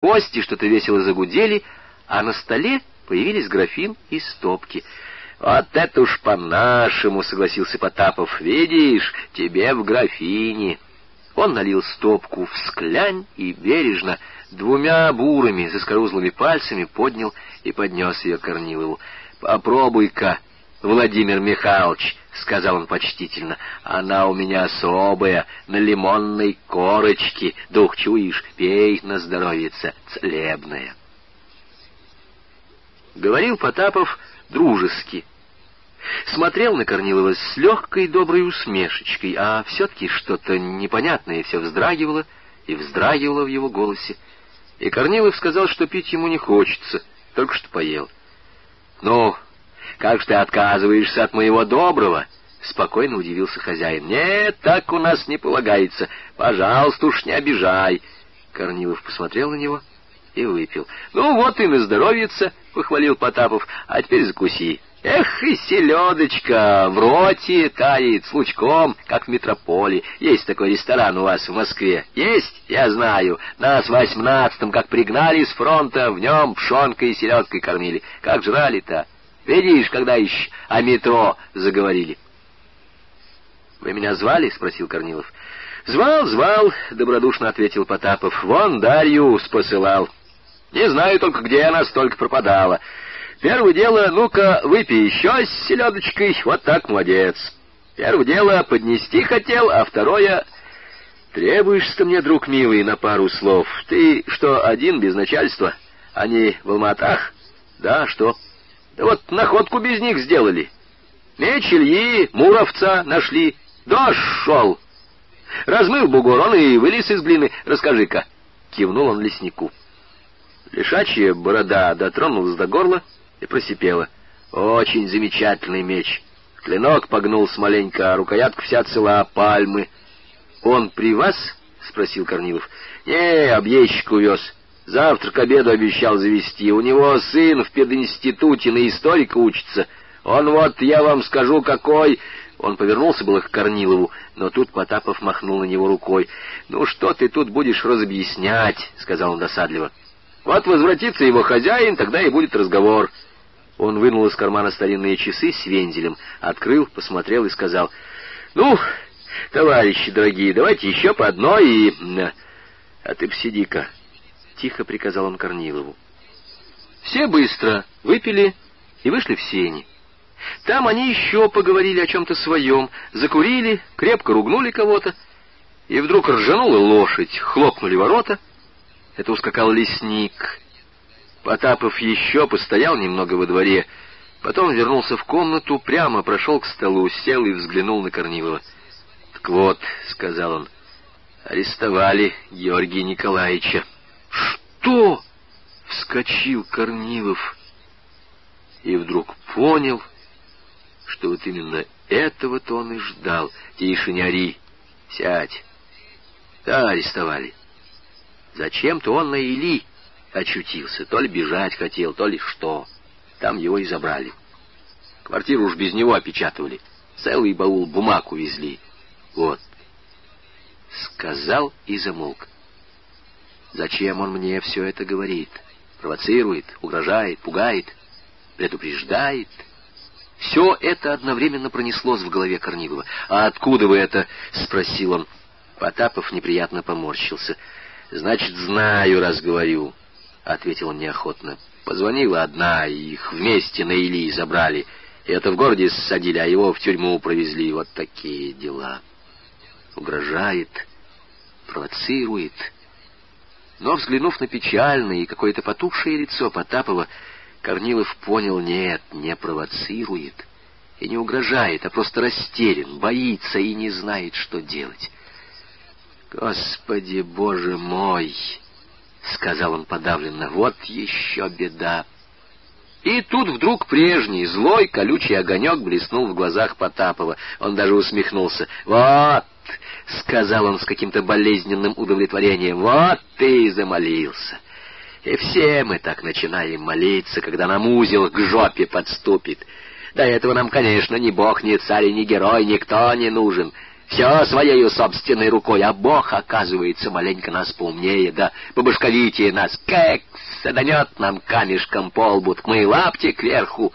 Кости что-то весело загудели, а на столе появились графин и стопки. «Вот это уж по-нашему!» — согласился Потапов. «Видишь, тебе в графине!» Он налил стопку в склянь и бережно, двумя бурыми, заскорузлыми пальцами поднял и поднес ее Корнилову. «Попробуй-ка, Владимир Михайлович!» — сказал он почтительно. «Она у меня особая, на лимонной корочке. Дух чуешь, пей на здоровьице, целебная». Говорил Потапов дружески. Смотрел на Корнилова с легкой доброй усмешечкой, а все-таки что-то непонятное все вздрагивало и вздрагивало в его голосе. И Корнилов сказал, что пить ему не хочется, только что поел. «Ну, как же ты отказываешься от моего доброго?» — спокойно удивился хозяин. «Нет, так у нас не полагается. Пожалуйста, уж не обижай». Корнилов посмотрел на него и выпил. «Ну вот и на здоровьице», — похвалил Потапов. «А теперь закуси». «Эх, и селедочка в роте тает с лучком, как в метрополе. Есть такой ресторан у вас в Москве? Есть? Я знаю. Нас в восемнадцатом, как пригнали с фронта, в нем пшенкой и селедкой кормили. Как жрали-то? Видишь, когда еще о метро заговорили». «Вы меня звали?» — спросил Корнилов. «Звал, звал», — добродушно ответил Потапов. «Вон Дарью спосылал. Не знаю только, где она столько пропадала. Первое дело, ну-ка, выпей еще с селедочкой, вот так, молодец. Первое дело, поднести хотел, а второе... Требуешься мне, друг милый, на пару слов. Ты что, один без начальства? Они в Алматах? Да, что? Да вот находку без них сделали. Меч Ильи, Муровца нашли. Дождь шел. Размыл бугор, он и вылез из глины. Расскажи-ка. Кивнул он леснику. Лишачья борода дотронулась до горла и просипела. Очень замечательный меч. Клинок погнулся маленько, а рукоятка вся цела, пальмы. Он при вас? спросил Корнилов. Не, объездчик увез. Завтра к обеду обещал завести. У него сын в пединституте на историка учится. Он вот, я вам скажу, какой... Он повернулся было к Корнилову, но тут Потапов махнул на него рукой. «Ну что ты тут будешь разъяснять?» — сказал он досадливо. «Вот возвратится его хозяин, тогда и будет разговор». Он вынул из кармана старинные часы с вензелем, открыл, посмотрел и сказал, «Ну, товарищи дорогие, давайте еще по одной и...» «А ты посиди-ка», — тихо приказал он Корнилову. Все быстро выпили и вышли в сени. Там они еще поговорили о чем-то своем, закурили, крепко ругнули кого-то, и вдруг ржанула лошадь, хлопнули ворота. Это ускакал лесник. Потапов еще постоял немного во дворе, потом вернулся в комнату, прямо прошел к столу, сел и взглянул на Корнилова. «Так вот», — сказал он, — «арестовали Георгия Николаевича». «Что?» — вскочил Корнилов и вдруг понял, что вот именно этого-то он и ждал. Тише, не ори, сядь. Да, арестовали. Зачем-то он на Или очутился. То ли бежать хотел, то ли что. Там его и забрали. Квартиру уж без него опечатывали. Целый баул бумаг увезли. Вот. Сказал и замолк. Зачем он мне все это говорит? Провоцирует, угрожает, пугает, предупреждает — все это одновременно пронеслось в голове Корнилова. «А откуда вы это?» — спросил он. Потапов неприятно поморщился. «Значит, знаю, раз говорю», — ответил он неохотно. «Позвонила одна, их вместе на Или забрали. Это в городе ссадили, а его в тюрьму провезли. Вот такие дела. Угрожает, провоцирует». Но, взглянув на печальное и какое-то потухшее лицо Потапова, Корнилов понял, нет, не провоцирует и не угрожает, а просто растерян, боится и не знает, что делать. «Господи, Боже мой!» — сказал он подавленно. «Вот еще беда!» И тут вдруг прежний, злой, колючий огонек блеснул в глазах Потапова. Он даже усмехнулся. «Вот!» — сказал он с каким-то болезненным удовлетворением. «Вот ты и замолился!» И все мы так начинаем молиться, когда нам узел к жопе подступит. До этого нам, конечно, ни бог, ни царь, ни герой, никто не нужен. Все своею собственной рукой, а Бог, оказывается, маленько нас поумнее, да побашковитее нас. Как саданет нам камешком по лбу, мы лапти кверху.